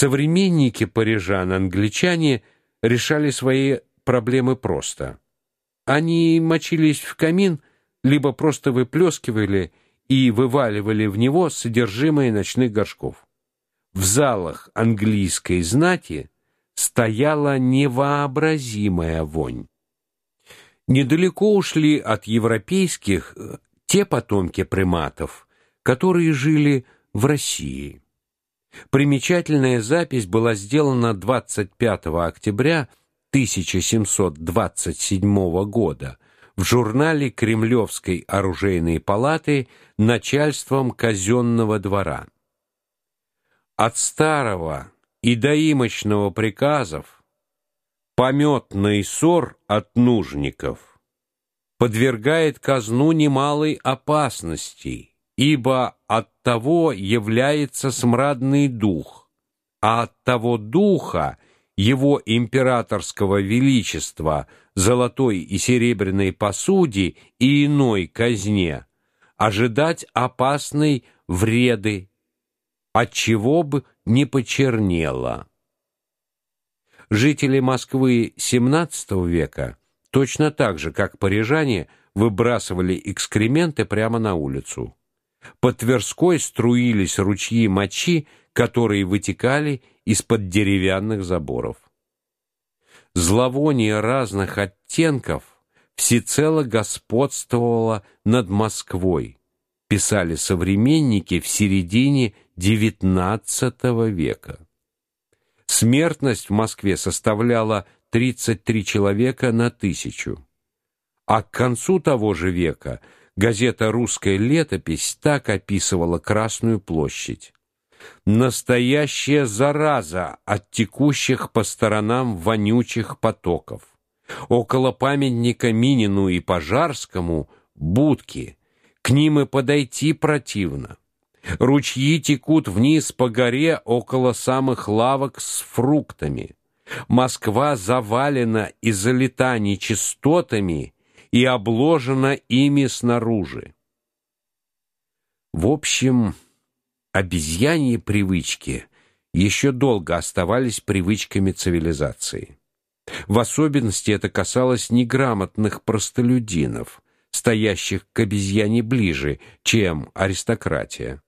Современники парижан, англичане, решали свои проблемы просто. Они мочились в камин, либо просто выплескивали и вываливали в него содержимое ночных горшков. В залах английской знати стояла невообразимая вонь. Недалеко ушли от европейских э, те потомки приматов, которые жили в России. Примечательная запись была сделана 25 октября 1727 года в журнале Кремлевской оружейной палаты начальством казенного двора. От старого и доимочного приказов пометный ссор от нужников подвергает казну немалой опасности, ибо от того является смрадный дух, а от того духа его императорского величества золотой и серебряной посуде и иной казне ожидать опасной вреды, от чего бы не почернело. Жители Москвы XVII века точно так же, как парижане, выбрасывали экскременты прямо на улицу. По Тверской струились ручьи мочи, которые вытекали из-под деревянных заборов. Зловоние разных оттенков всецело господствовало над Москвой, писали современники в середине XIX века. Смертность в Москве составляла 33 человека на тысячу. А к концу того же века газета Русская летопись так описывала Красную площадь: настоящая зараза от текущих по сторонам вонючих потоков. Около памятника Минину и Пожарскому будки. К ним и подойти противно. Ручьи текут вниз по горе около самых лавок с фруктами. Москва завалена и залита нечистотами и обложена ими снаружи. В общем, обезьяньи привычки еще долго оставались привычками цивилизации. В особенности это касалось неграмотных простолюдинов, стоящих к обезьяне ближе, чем аристократия.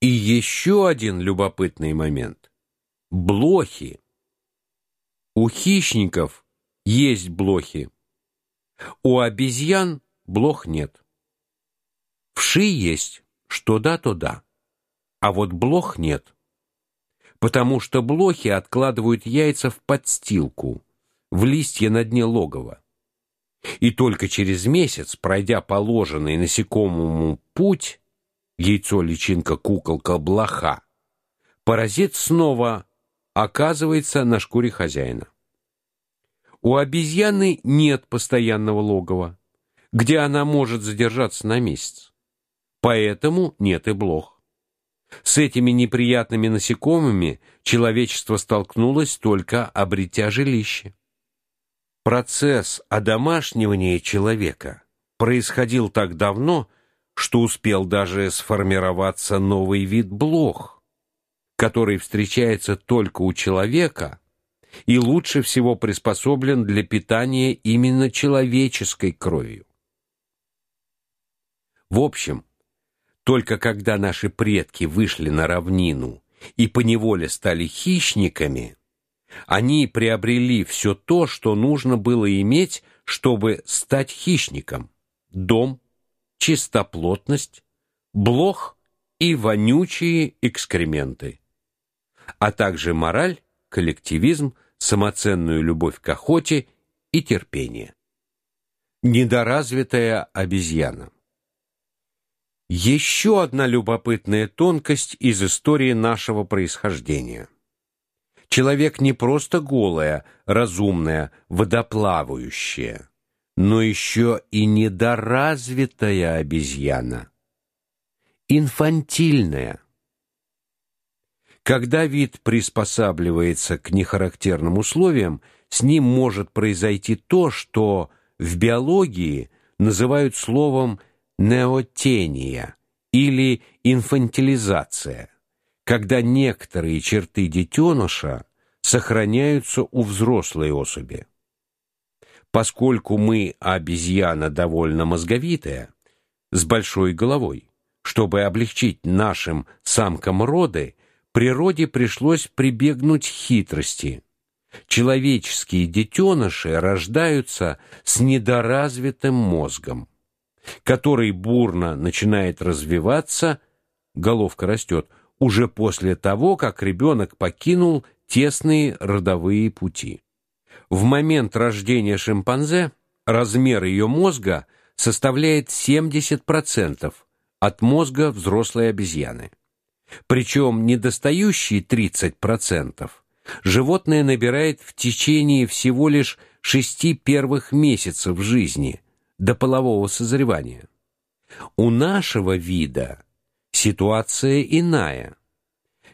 И еще один любопытный момент. Блохи. У хищников есть блохи. У обезьян блох нет. Вши есть, что да, то да а вот блох нет. Потому что блохи откладывают яйца в подстилку, в листья на дне логова. И только через месяц, пройдя положенный насекомому путь, яйцо, личинка, куколка, блоха, паразит снова оказывается на шкуре хозяина. У обезьяны нет постоянного логова, где она может задержаться на месяц. Поэтому нет и блох. С этими неприятными насекомыми человечество столкнулось только обретя жилище. Процесс одомашнивания человека происходил так давно, что успел даже сформироваться новый вид блох, который встречается только у человека и лучше всего приспособлен для питания именно человеческой кровью. В общем, только когда наши предки вышли на равнину и поневоле стали хищниками, они приобрели все то, что нужно было иметь, чтобы стать хищником: дом, чистоплотность, блох и вонючие экскременты, а также мораль, коллективизм, самоценную любовь к охоте и терпение. Недоразвитая обезьяна. Еще одна любопытная тонкость из истории нашего происхождения. Человек не просто голая, разумная, водоплавающая, но еще и недоразвитая обезьяна. Инфантильная. Когда вид приспосабливается к нехарактерным условиям, с ним может произойти то, что в биологии называют словом неотения или инфантилизация, когда некоторые черты детеныша сохраняются у взрослой особи. Поскольку мы обезьяна довольно мозговитая, с большой головой, чтобы облегчить нашим самкам роды, природе пришлось прибегнуть хитрости. Человеческие детеныши рождаются с недоразвитым мозгом, который бурно начинает развиваться, головка растет уже после того, как ребенок покинул тесные родовые пути. В момент рождения шимпанзе размер ее мозга составляет 70% от мозга взрослой обезьяны. Причем недостающие 30% животное набирает в течение всего лишь шести первых месяцев жизни до полового созревания. У нашего вида ситуация иная.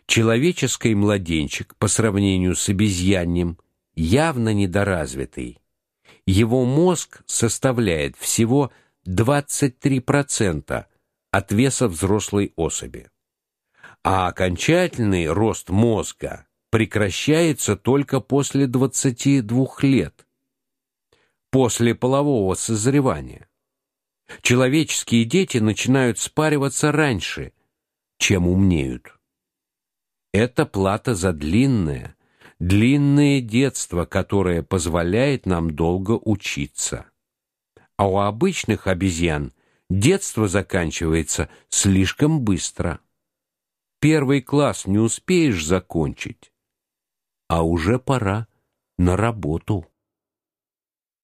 Человеческий младенчик по сравнению с обезьяньим явно недоразвитый. Его мозг составляет всего 23% от веса взрослой особи. А окончательный рост мозга прекращается только после 22 лет, после полового созревания. Человеческие дети начинают спариваться раньше, чем умнеют. Это плата за длинное, длинное детство, которое позволяет нам долго учиться. А у обычных обезьян детство заканчивается слишком быстро. Первый класс не успеешь закончить, а уже пора на работу.